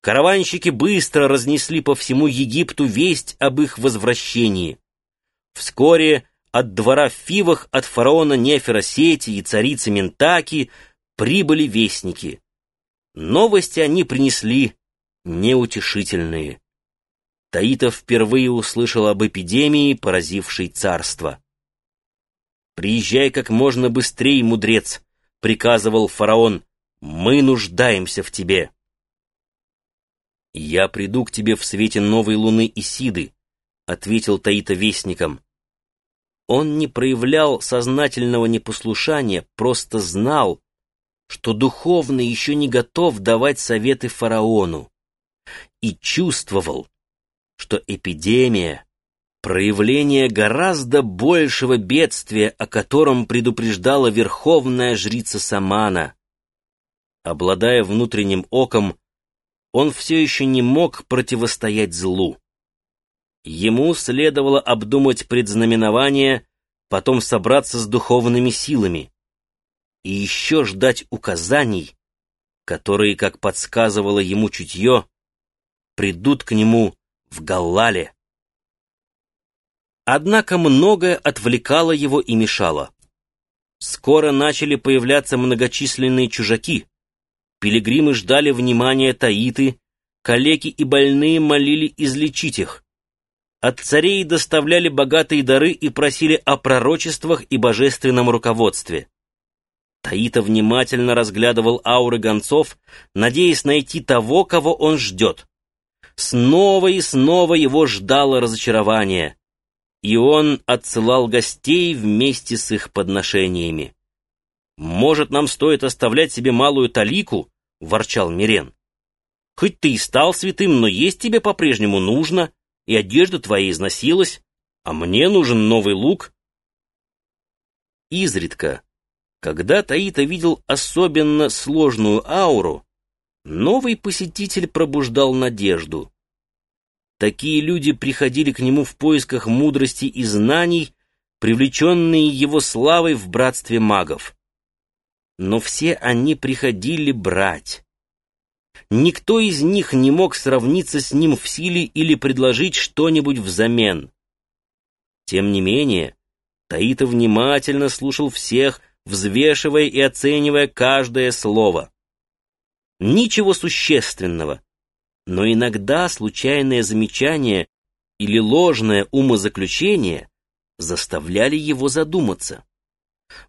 Караванщики быстро разнесли по всему Египту весть об их возвращении. Вскоре от двора в Фивах от фараона Нефера Сети и царицы Ментаки прибыли вестники. Новости они принесли неутешительные. Таитов впервые услышал об эпидемии, поразившей царство. «Приезжай как можно быстрее, мудрец», — приказывал фараон, — «мы нуждаемся в тебе». «Я приду к тебе в свете новой луны Исиды», — ответил Таита вестником. Он не проявлял сознательного непослушания, просто знал, что духовно еще не готов давать советы фараону, и чувствовал, что эпидемия — проявление гораздо большего бедствия, о котором предупреждала верховная жрица Самана. Обладая внутренним оком, он все еще не мог противостоять злу. Ему следовало обдумать предзнаменование, потом собраться с духовными силами и еще ждать указаний, которые, как подсказывало ему чутье, придут к нему в Галлале. Однако многое отвлекало его и мешало. Скоро начали появляться многочисленные чужаки. Пилигримы ждали внимания Таиты, калеки и больные молили излечить их. От царей доставляли богатые дары и просили о пророчествах и божественном руководстве. Таита внимательно разглядывал ауры гонцов, надеясь найти того, кого он ждет. Снова и снова его ждало разочарование, и он отсылал гостей вместе с их подношениями. «Может, нам стоит оставлять себе малую талику?» — ворчал Мирен. «Хоть ты и стал святым, но есть тебе по-прежнему нужно, и одежда твоя износилась, а мне нужен новый лук». Изредка, когда Таита видел особенно сложную ауру, новый посетитель пробуждал надежду. Такие люди приходили к нему в поисках мудрости и знаний, привлеченные его славой в братстве магов. Но все они приходили брать. Никто из них не мог сравниться с ним в силе или предложить что-нибудь взамен. Тем не менее, Таита внимательно слушал всех, взвешивая и оценивая каждое слово. Ничего существенного, но иногда случайное замечание или ложное умозаключение заставляли его задуматься.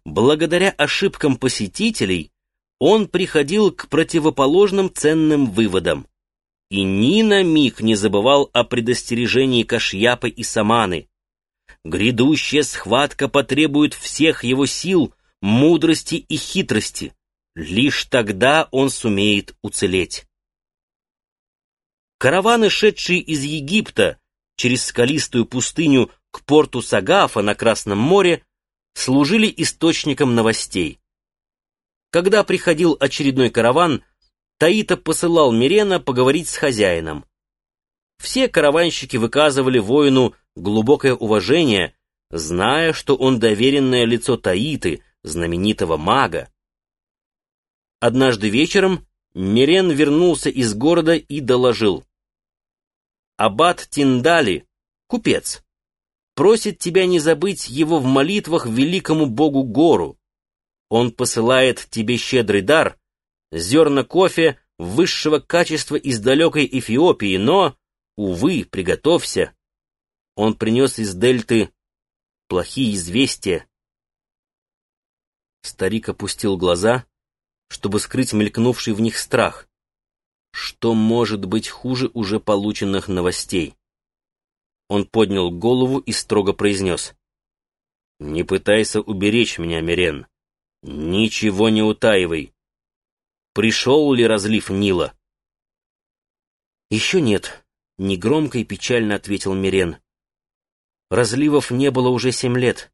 Благодаря ошибкам посетителей он приходил к противоположным ценным выводам и ни на миг не забывал о предостережении Кашьяпы и Саманы. Грядущая схватка потребует всех его сил, мудрости и хитрости. Лишь тогда он сумеет уцелеть. Караваны, шедшие из Египта через скалистую пустыню к порту Сагафа на Красном море, служили источником новостей. Когда приходил очередной караван, Таита посылал Мирена поговорить с хозяином. Все караванщики выказывали воину глубокое уважение, зная, что он доверенное лицо Таиты, знаменитого мага. Однажды вечером Мирен вернулся из города и доложил. «Аббат Тиндали, купец, просит тебя не забыть его в молитвах великому богу Гору. Он посылает тебе щедрый дар, зерна кофе высшего качества из далекой Эфиопии, но, увы, приготовься. Он принес из дельты плохие известия. Старик опустил глаза, чтобы скрыть мелькнувший в них страх. Что может быть хуже уже полученных новостей? Он поднял голову и строго произнес. «Не пытайся уберечь меня, Мирен. Ничего не утаивай. Пришел ли разлив Нила?» «Еще нет», — негромко и печально ответил Мирен. «Разливов не было уже семь лет.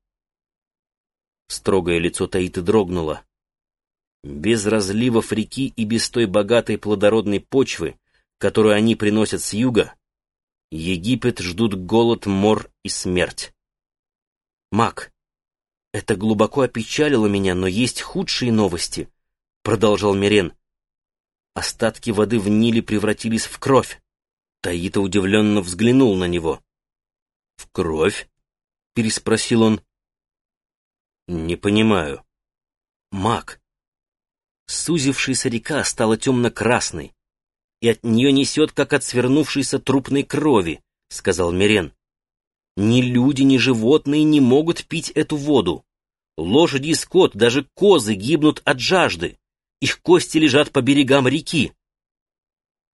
Строгое лицо Таиты дрогнуло. Без разливов реки и без той богатой плодородной почвы, которую они приносят с юга, Египет ждут голод, мор и смерть. Мак, это глубоко опечалило меня, но есть худшие новости, продолжал Мирен. Остатки воды в Ниле превратились в кровь. Таита удивленно взглянул на него. «В кровь?» — переспросил он. «Не понимаю». «Маг». Сузившаяся река стала темно-красной, и от нее несет, как от свернувшейся трупной крови, — сказал Мирен. Ни люди, ни животные не могут пить эту воду. Лошади и скот, даже козы гибнут от жажды. Их кости лежат по берегам реки.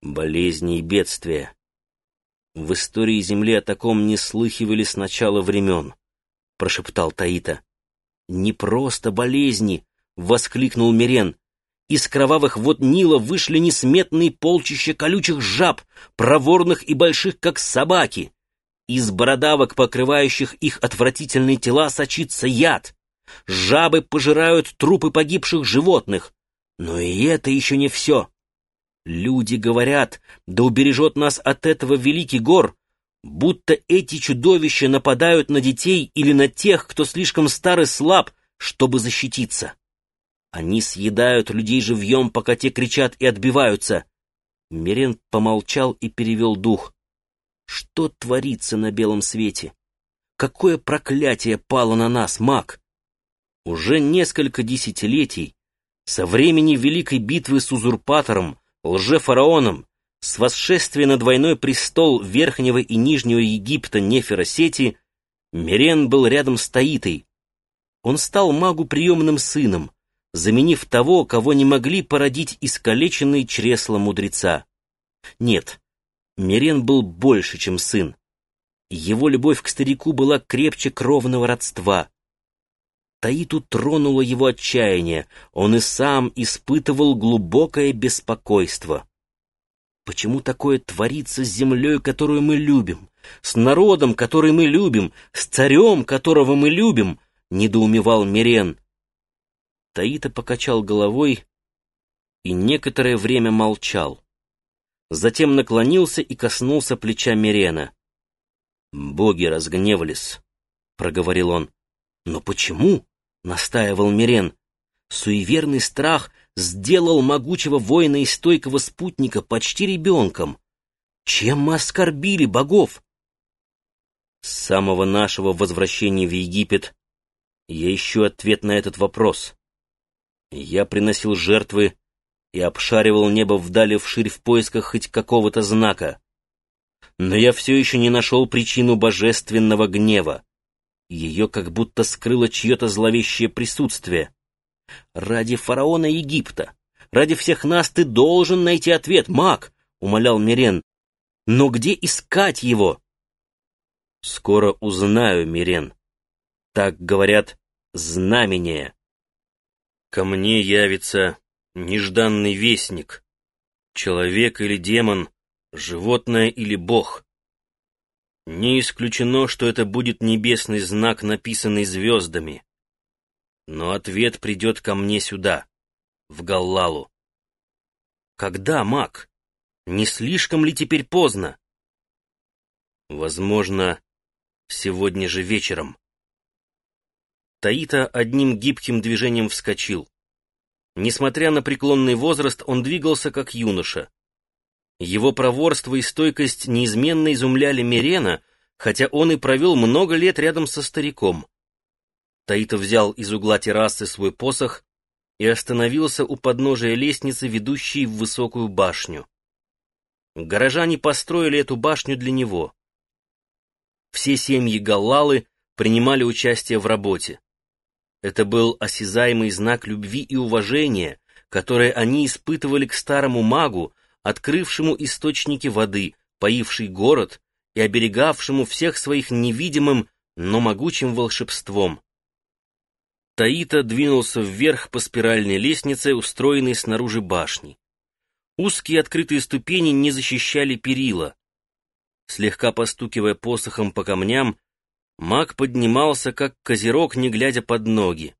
Болезни и бедствия. В истории Земли о таком не слыхивали с начала времен, — прошептал Таита. «Не просто болезни!» — воскликнул Мирен. Из кровавых вод Нила вышли несметные полчища колючих жаб, проворных и больших, как собаки. Из бородавок, покрывающих их отвратительные тела, сочится яд. Жабы пожирают трупы погибших животных. Но и это еще не все. Люди говорят, да убережет нас от этого великий гор, будто эти чудовища нападают на детей или на тех, кто слишком стар и слаб, чтобы защититься. Они съедают людей живьем, пока те кричат и отбиваются. Мерен помолчал и перевел дух. Что творится на белом свете? Какое проклятие пало на нас, маг? Уже несколько десятилетий, со времени Великой битвы с узурпатором, лже-фараоном, с восшествия на двойной престол Верхнего и Нижнего Египта Неферосети, Мерен был рядом с Таитой. Он стал магу приемным сыном, заменив того, кого не могли породить искалеченные чресла мудреца. Нет, Мирен был больше, чем сын. Его любовь к старику была крепче кровного родства. Таиту тронуло его отчаяние, он и сам испытывал глубокое беспокойство. Почему такое творится с землей, которую мы любим, с народом, который мы любим, с царем, которого мы любим, недоумевал Мирен. Таита покачал головой и некоторое время молчал. Затем наклонился и коснулся плеча Мирена. «Боги разгневались», — проговорил он. «Но почему?» — настаивал Мирен. Суеверный страх сделал могучего воина и стойкого спутника почти ребенком. Чем мы оскорбили богов? С самого нашего возвращения в Египет я ищу ответ на этот вопрос. Я приносил жертвы и обшаривал небо вдали вширь в поисках хоть какого-то знака. Но я все еще не нашел причину божественного гнева. Ее как будто скрыло чье-то зловещее присутствие. «Ради фараона Египта, ради всех нас ты должен найти ответ, маг!» — умолял Мирен. «Но где искать его?» «Скоро узнаю, Мирен. Так говорят знамения». Ко мне явится нежданный вестник, человек или демон, животное или бог. Не исключено, что это будет небесный знак, написанный звездами. Но ответ придет ко мне сюда, в Галлалу. Когда, маг? Не слишком ли теперь поздно? Возможно, сегодня же вечером. Таита одним гибким движением вскочил. Несмотря на преклонный возраст, он двигался как юноша. Его проворство и стойкость неизменно изумляли Мирена, хотя он и провел много лет рядом со стариком. Таита взял из угла террасы свой посох и остановился у подножия лестницы, ведущей в высокую башню. Горожане построили эту башню для него. Все семьи Галлалы принимали участие в работе. Это был осязаемый знак любви и уважения, которое они испытывали к старому магу, открывшему источники воды, поивший город и оберегавшему всех своих невидимым, но могучим волшебством. Таита двинулся вверх по спиральной лестнице, устроенной снаружи башни. Узкие открытые ступени не защищали перила. Слегка постукивая посохом по камням, Маг поднимался, как козерог, не глядя под ноги.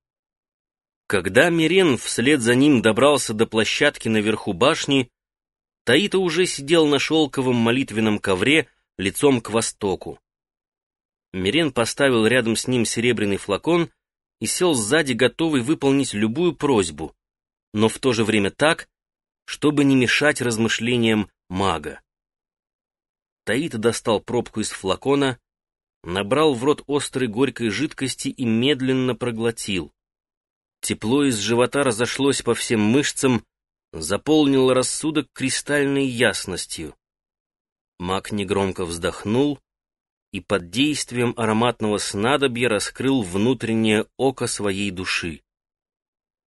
Когда Мирен вслед за ним добрался до площадки наверху башни, Таита уже сидел на шелковом молитвенном ковре лицом к востоку. Мирен поставил рядом с ним серебряный флакон и сел сзади, готовый выполнить любую просьбу, но в то же время так, чтобы не мешать размышлениям мага. Таита достал пробку из флакона, набрал в рот острой горькой жидкости и медленно проглотил. Тепло из живота разошлось по всем мышцам, заполнило рассудок кристальной ясностью. Маг негромко вздохнул и под действием ароматного снадобья раскрыл внутреннее око своей души.